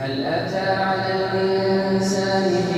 هل أتى على الإنسان حين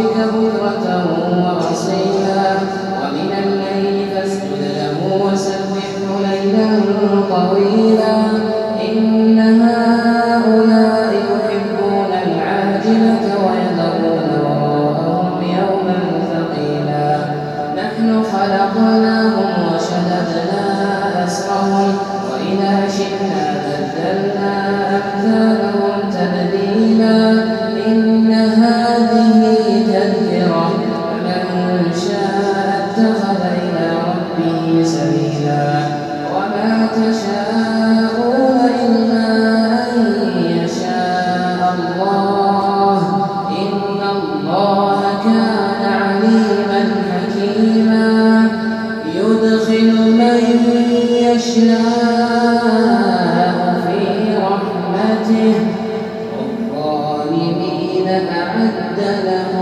ربك بكرة وأصيلا ومن الليل فاسجد له وسبحه ليلا طويلا. إن هؤلاء يحبون العاجلة أعد لهم